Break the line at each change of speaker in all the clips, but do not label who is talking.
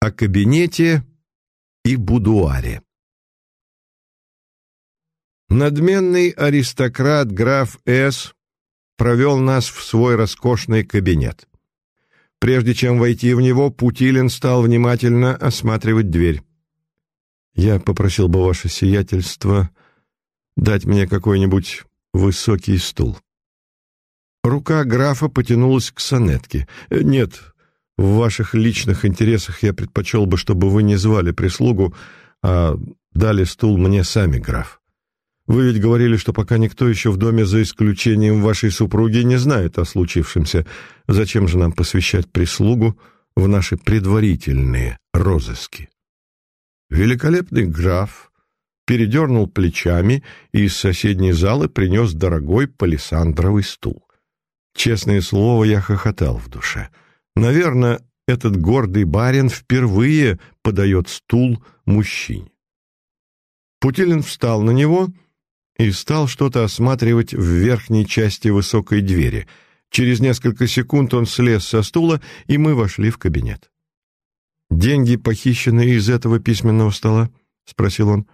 о кабинете и будуаре. Надменный аристократ граф С. провел нас в свой роскошный кабинет. Прежде чем войти в него, Путилин стал внимательно осматривать дверь. «Я попросил бы ваше сиятельство дать мне какой-нибудь высокий стул». Рука графа потянулась к сонетке. «Нет, в ваших личных интересах я предпочел бы, чтобы вы не звали прислугу, а дали стул мне сами, граф. Вы ведь говорили, что пока никто еще в доме, за исключением вашей супруги, не знает о случившемся. Зачем же нам посвящать прислугу в наши предварительные розыски?» Великолепный граф передернул плечами и из соседней залы принес дорогой палисандровый стул. Честное слово, я хохотал в душе — Наверное, этот гордый барин впервые подает стул мужчине. Путилин встал на него и стал что-то осматривать в верхней части высокой двери. Через несколько секунд он слез со стула, и мы вошли в кабинет. «Деньги похищены из этого письменного стола?» — спросил он.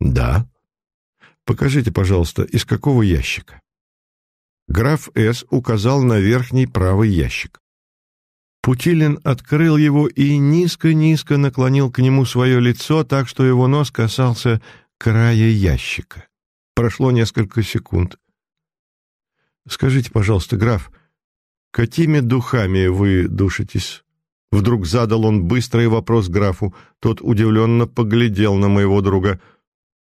«Да». «Покажите, пожалуйста, из какого ящика?» Граф С. указал на верхний правый ящик. Путилин открыл его и низко-низко наклонил к нему свое лицо, так что его нос касался края ящика. Прошло несколько секунд. «Скажите, пожалуйста, граф, какими духами вы душитесь?» Вдруг задал он быстрый вопрос графу. Тот удивленно поглядел на моего друга.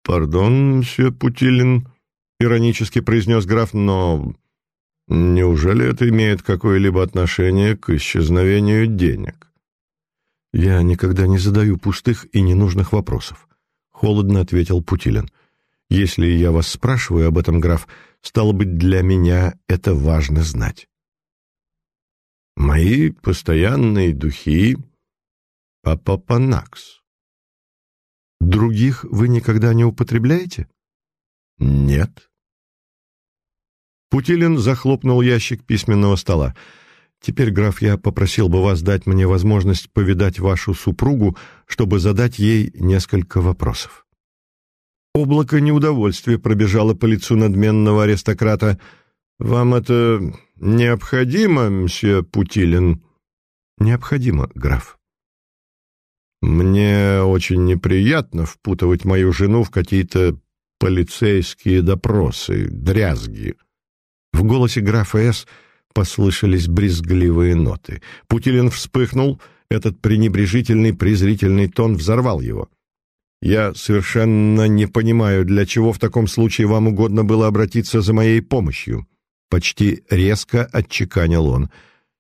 «Пардон, мсье Путилин», — иронически произнес граф, — «но Неужели это имеет какое-либо отношение к исчезновению денег? Я никогда не задаю пустых и ненужных вопросов, холодно ответил Путилин. Если я вас спрашиваю об этом, граф, стало быть, для меня это важно знать. Мои постоянные духи Папапанакс. Других вы никогда не употребляете? Нет. Путилин захлопнул ящик письменного стола. «Теперь, граф, я попросил бы вас дать мне возможность повидать вашу супругу, чтобы задать ей несколько вопросов». Облако неудовольствия пробежало по лицу надменного аристократа. «Вам это необходимо, мсье Путилин?» «Необходимо, граф». «Мне очень неприятно впутывать мою жену в какие-то полицейские допросы, дрязги», в голосе графа С. послышались брезгливые ноты. Путилин вспыхнул, этот пренебрежительный, презрительный тон взорвал его. «Я совершенно не понимаю, для чего в таком случае вам угодно было обратиться за моей помощью», почти резко отчеканил он.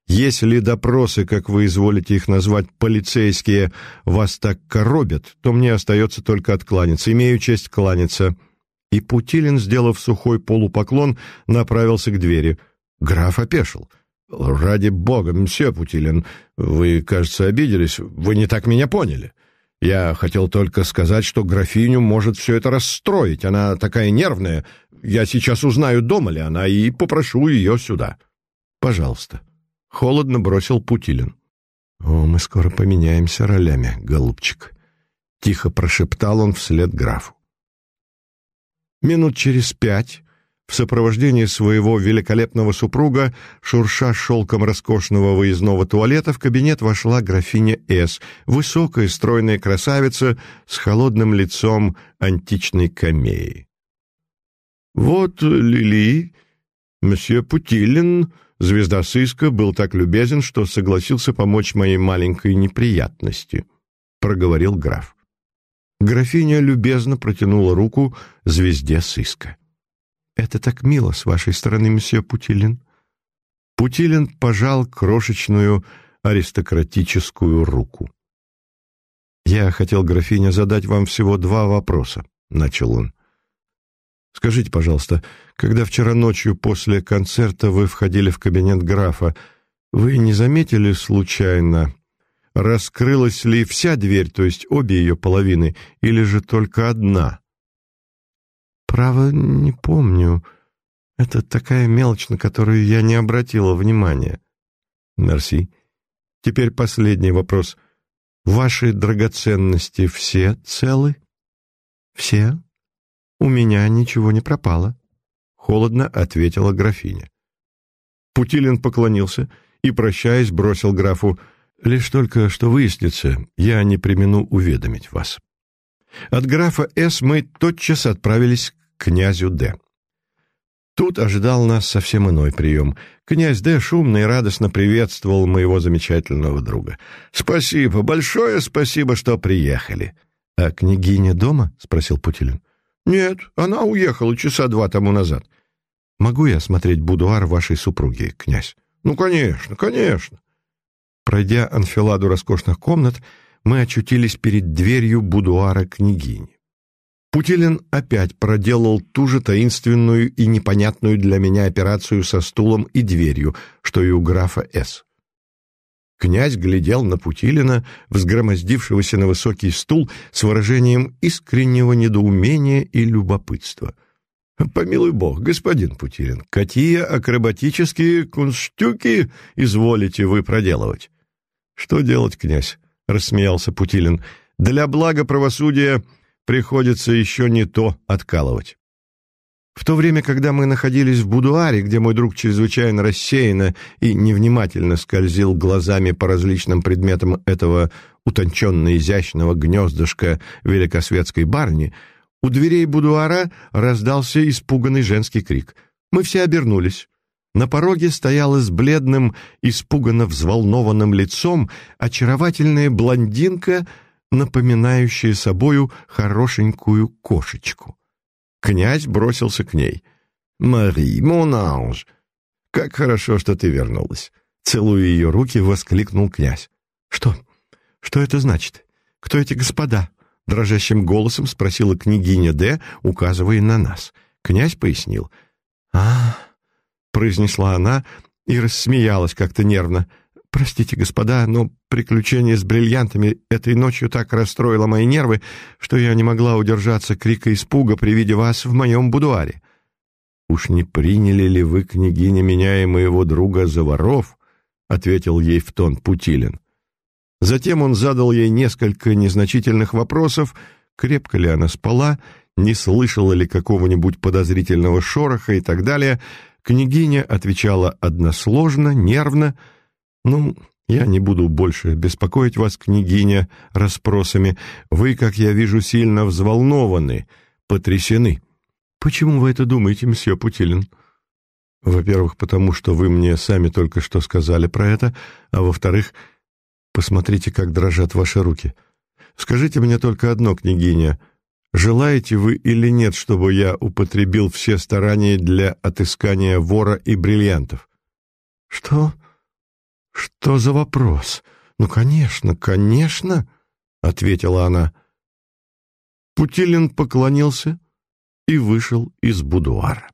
«Если допросы, как вы изволите их назвать, полицейские, вас так коробят, то мне остается только откланяться. Имею честь кланяться». И Путилин, сделав сухой полупоклон, направился к двери. Граф опешил. «Ради бога, мсье Путилин, вы, кажется, обиделись. Вы не так меня поняли. Я хотел только сказать, что графиню может все это расстроить. Она такая нервная. Я сейчас узнаю, дома ли она, и попрошу ее сюда». «Пожалуйста». Холодно бросил Путилин. «О, мы скоро поменяемся ролями, голубчик», — тихо прошептал он вслед графу. Минут через пять в сопровождении своего великолепного супруга, шурша шелком роскошного выездного туалета, в кабинет вошла графиня С., высокая стройная красавица с холодным лицом античной камеи. «Вот Лили, месье Путилин», звезда сыска, был так любезен, что согласился помочь моей маленькой неприятности, — проговорил граф. Графиня любезно протянула руку звезде сыска. «Это так мило с вашей стороны, месье Путилин». Путилин пожал крошечную аристократическую руку. «Я хотел, графиня, задать вам всего два вопроса», — начал он. «Скажите, пожалуйста, когда вчера ночью после концерта вы входили в кабинет графа, вы не заметили случайно раскрылась ли вся дверь, то есть обе ее половины, или же только одна. «Право, не помню. Это такая мелочь, на которую я не обратила внимания». «Мерси. Теперь последний вопрос. Ваши драгоценности все целы? Все. У меня ничего не пропало. Холодно ответила графиня. Путилин поклонился и, прощаясь, бросил графу, «Лишь только что выяснится, я не примену уведомить вас». От графа С. мы тотчас отправились к князю Д. Тут ожидал нас совсем иной прием. Князь Д. шумно и радостно приветствовал моего замечательного друга. «Спасибо, большое спасибо, что приехали». «А княгиня дома?» — спросил Путилин. «Нет, она уехала часа два тому назад». «Могу я смотреть будуар вашей супруги, князь?» «Ну, конечно, конечно». Пройдя анфиладу роскошных комнат, мы очутились перед дверью будуара княгини. Путилин опять проделал ту же таинственную и непонятную для меня операцию со стулом и дверью, что и у графа С. Князь глядел на Путилина, взгромоздившегося на высокий стул, с выражением искреннего недоумения и любопытства. «Помилуй бог, господин Путилин, какие акробатические кунштюки изволите вы проделывать?» «Что делать, князь?» — рассмеялся Путилин. «Для блага правосудия приходится еще не то откалывать. В то время, когда мы находились в будуаре, где мой друг чрезвычайно рассеянно и невнимательно скользил глазами по различным предметам этого утонченно-изящного гнездышка великосветской барни, у дверей будуара раздался испуганный женский крик. Мы все обернулись. На пороге стояла с бледным, испуганно взволнованным лицом очаровательная блондинка напоминающая собою хорошенькую кошечку. Князь бросился к ней. «Мари, мон! Как хорошо, что ты вернулась!» Целуя ее руки, воскликнул князь. «Что? Что это значит? Кто эти господа?» Дрожащим голосом спросила княгиня Д, указывая на нас. Князь пояснил. а произнесла она и рассмеялась как-то нервно. «Простите, господа, но приключение с бриллиантами этой ночью так расстроило мои нервы, что я не могла удержаться крика испуга при виде вас в моем будуаре». «Уж не приняли ли вы, княгиня, меня и моего друга за воров?» — ответил ей в тон Путилин. Затем он задал ей несколько незначительных вопросов, крепко ли она спала, не слышала ли какого-нибудь подозрительного шороха и так далее. Княгиня отвечала односложно, нервно, «Ну, я не буду больше беспокоить вас, княгиня, расспросами. Вы, как я вижу, сильно взволнованы, потрясены». «Почему вы это думаете, месье Путилин?» «Во-первых, потому что вы мне сами только что сказали про это, а во-вторых, посмотрите, как дрожат ваши руки. Скажите мне только одно, княгиня, желаете вы или нет, чтобы я употребил все старания для отыскания вора и бриллиантов?» «Что?» «Что за вопрос? Ну, конечно, конечно!» — ответила она. Путилин поклонился и вышел из будуара.